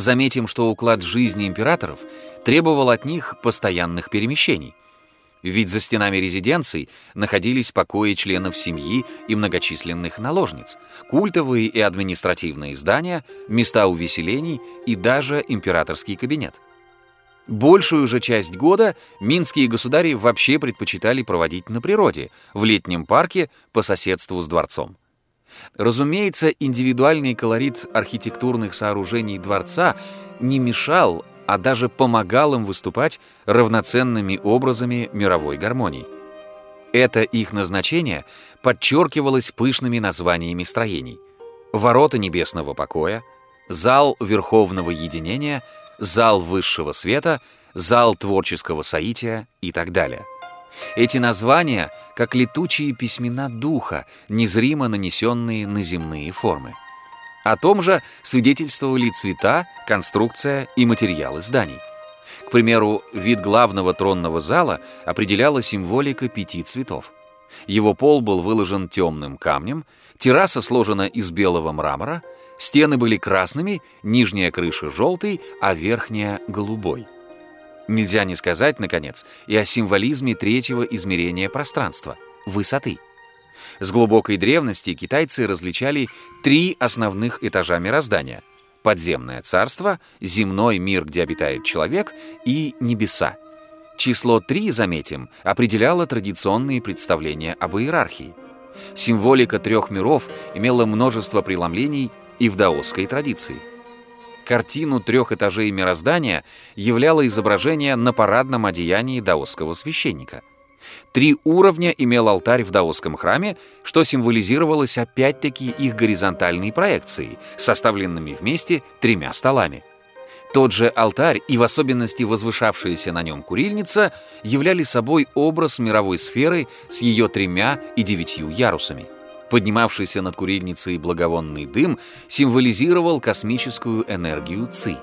Заметим, что уклад жизни императоров требовал от них постоянных перемещений. Ведь за стенами резиденций находились покои членов семьи и многочисленных наложниц, культовые и административные здания, места увеселений и даже императорский кабинет. Большую же часть года минские государи вообще предпочитали проводить на природе, в летнем парке по соседству с дворцом. Разумеется, индивидуальный колорит архитектурных сооружений дворца не мешал, а даже помогал им выступать равноценными образами мировой гармонии. Это их назначение подчеркивалось пышными названиями строений. Ворота небесного покоя, зал верховного единения, зал высшего света, зал творческого соития и так далее – эти названия, как летучие письмена духа, незримо нанесенные на земные формы. О том же свидетельствовали цвета, конструкция и материалы зданий. К примеру, вид главного тронного зала определяла символика пяти цветов. Его пол был выложен темным камнем, терраса сложена из белого мрамора, стены были красными, нижняя крыша желтой, а верхняя голубой. Нельзя не сказать, наконец, и о символизме третьего измерения пространства — высоты. С глубокой древности китайцы различали три основных этажа мироздания — подземное царство, земной мир, где обитает человек, и небеса. Число три, заметим, определяло традиционные представления об иерархии. Символика трех миров имела множество преломлений и в даосской традиции — картину трех этажей мироздания являло изображение на парадном одеянии даосского священника. Три уровня имел алтарь в даосском храме, что символизировалось опять-таки их горизонтальной проекцией, составленными вместе тремя столами. Тот же алтарь и в особенности возвышавшаяся на нем курильница являли собой образ мировой сферы с ее тремя и девятью ярусами. Поднимавшийся над курильницей благовонный дым символизировал космическую энергию ЦИ.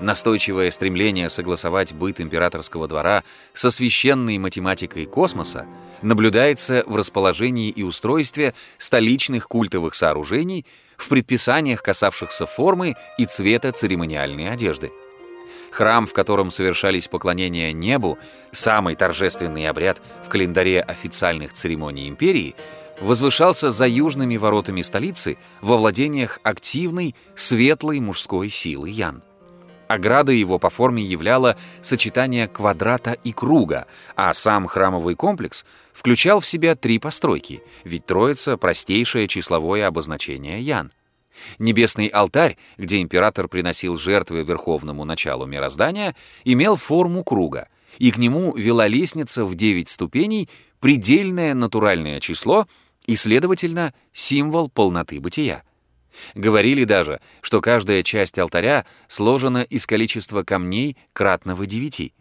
Настойчивое стремление согласовать быт императорского двора со священной математикой космоса наблюдается в расположении и устройстве столичных культовых сооружений в предписаниях, касавшихся формы и цвета церемониальной одежды. Храм, в котором совершались поклонения небу, самый торжественный обряд в календаре официальных церемоний империи – возвышался за южными воротами столицы во владениях активной, светлой мужской силы Ян. Ограда его по форме являла сочетание квадрата и круга, а сам храмовый комплекс включал в себя три постройки, ведь Троица — простейшее числовое обозначение Ян. Небесный алтарь, где император приносил жертвы верховному началу мироздания, имел форму круга, и к нему вела лестница в девять ступеней, предельное натуральное число — и, следовательно, символ полноты бытия. Говорили даже, что каждая часть алтаря сложена из количества камней кратного девяти.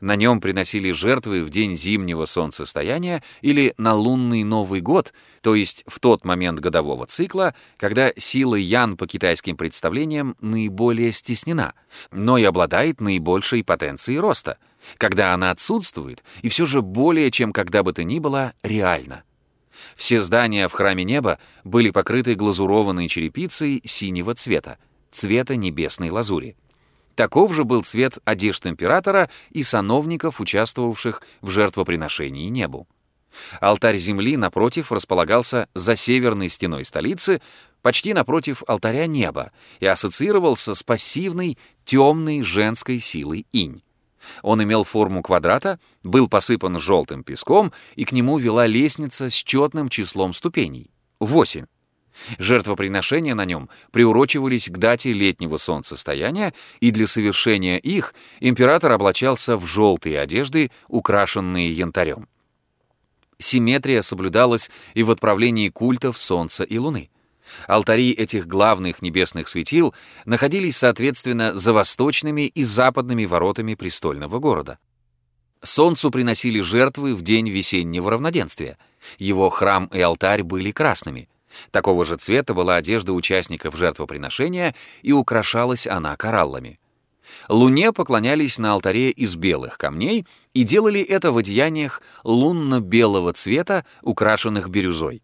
На нем приносили жертвы в день зимнего солнцестояния или на лунный Новый год, то есть в тот момент годового цикла, когда сила Ян по китайским представлениям наиболее стеснена, но и обладает наибольшей потенцией роста, когда она отсутствует и все же более чем когда бы то ни было реально. Все здания в храме неба были покрыты глазурованной черепицей синего цвета, цвета небесной лазури. Таков же был цвет одежд императора и сановников, участвовавших в жертвоприношении небу. Алтарь земли, напротив, располагался за северной стеной столицы, почти напротив алтаря неба, и ассоциировался с пассивной, темной женской силой инь. Он имел форму квадрата, был посыпан желтым песком, и к нему вела лестница с четным числом ступеней — восемь. Жертвоприношения на нем приурочивались к дате летнего солнцестояния, и для совершения их император облачался в желтые одежды, украшенные янтарем. Симметрия соблюдалась и в отправлении культов Солнца и Луны. Алтари этих главных небесных светил находились, соответственно, за восточными и западными воротами престольного города. Солнцу приносили жертвы в день весеннего равноденствия. Его храм и алтарь были красными. Такого же цвета была одежда участников жертвоприношения, и украшалась она кораллами. Луне поклонялись на алтаре из белых камней и делали это в одеяниях лунно-белого цвета, украшенных бирюзой.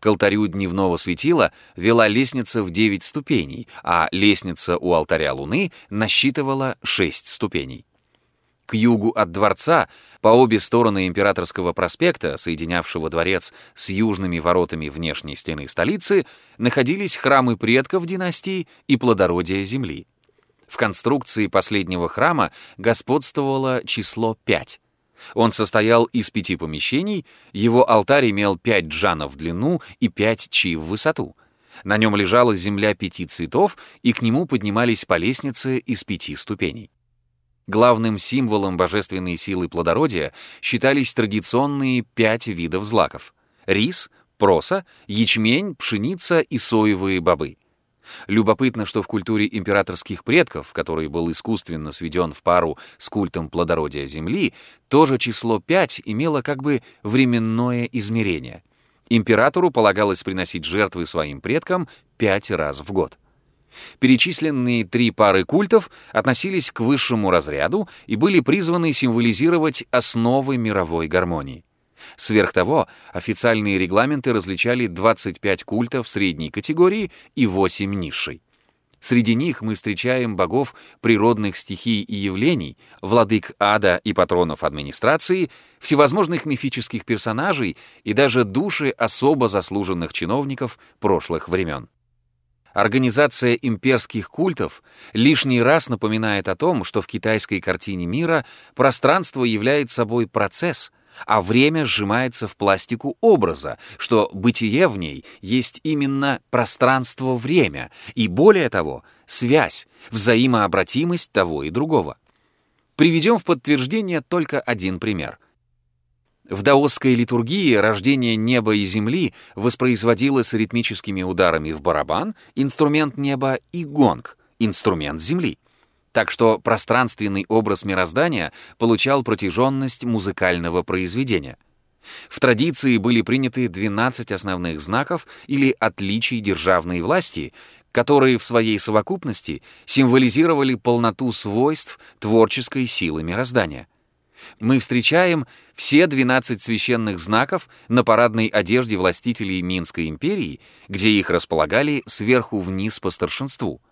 К алтарю дневного светила вела лестница в 9 ступеней, а лестница у алтаря Луны насчитывала 6 ступеней. К югу от дворца, по обе стороны Императорского проспекта, соединявшего дворец с южными воротами внешней стены столицы, находились храмы предков династии и плодородия земли. В конструкции последнего храма господствовало число 5. Он состоял из пяти помещений, его алтарь имел пять джанов в длину и пять чи в высоту. На нем лежала земля пяти цветов, и к нему поднимались по лестнице из пяти ступеней. Главным символом божественной силы плодородия считались традиционные пять видов злаков — рис, проса, ячмень, пшеница и соевые бобы — Любопытно, что в культуре императорских предков, который был искусственно сведен в пару с культом плодородия Земли, тоже число 5 имело как бы временное измерение. Императору полагалось приносить жертвы своим предкам пять раз в год. Перечисленные три пары культов относились к высшему разряду и были призваны символизировать основы мировой гармонии. Сверх того, официальные регламенты различали 25 культов средней категории и 8 низшей. Среди них мы встречаем богов природных стихий и явлений, владык ада и патронов администрации, всевозможных мифических персонажей и даже души особо заслуженных чиновников прошлых времен. Организация имперских культов лишний раз напоминает о том, что в китайской картине мира пространство является собой процесс, а время сжимается в пластику образа, что бытие в ней есть именно пространство-время, и более того, связь, взаимообратимость того и другого. Приведем в подтверждение только один пример. В даосской литургии рождение неба и земли воспроизводилось ритмическими ударами в барабан, инструмент неба, и гонг, инструмент земли так что пространственный образ мироздания получал протяженность музыкального произведения. В традиции были приняты 12 основных знаков или отличий державной власти, которые в своей совокупности символизировали полноту свойств творческой силы мироздания. Мы встречаем все 12 священных знаков на парадной одежде властителей Минской империи, где их располагали сверху вниз по старшинству —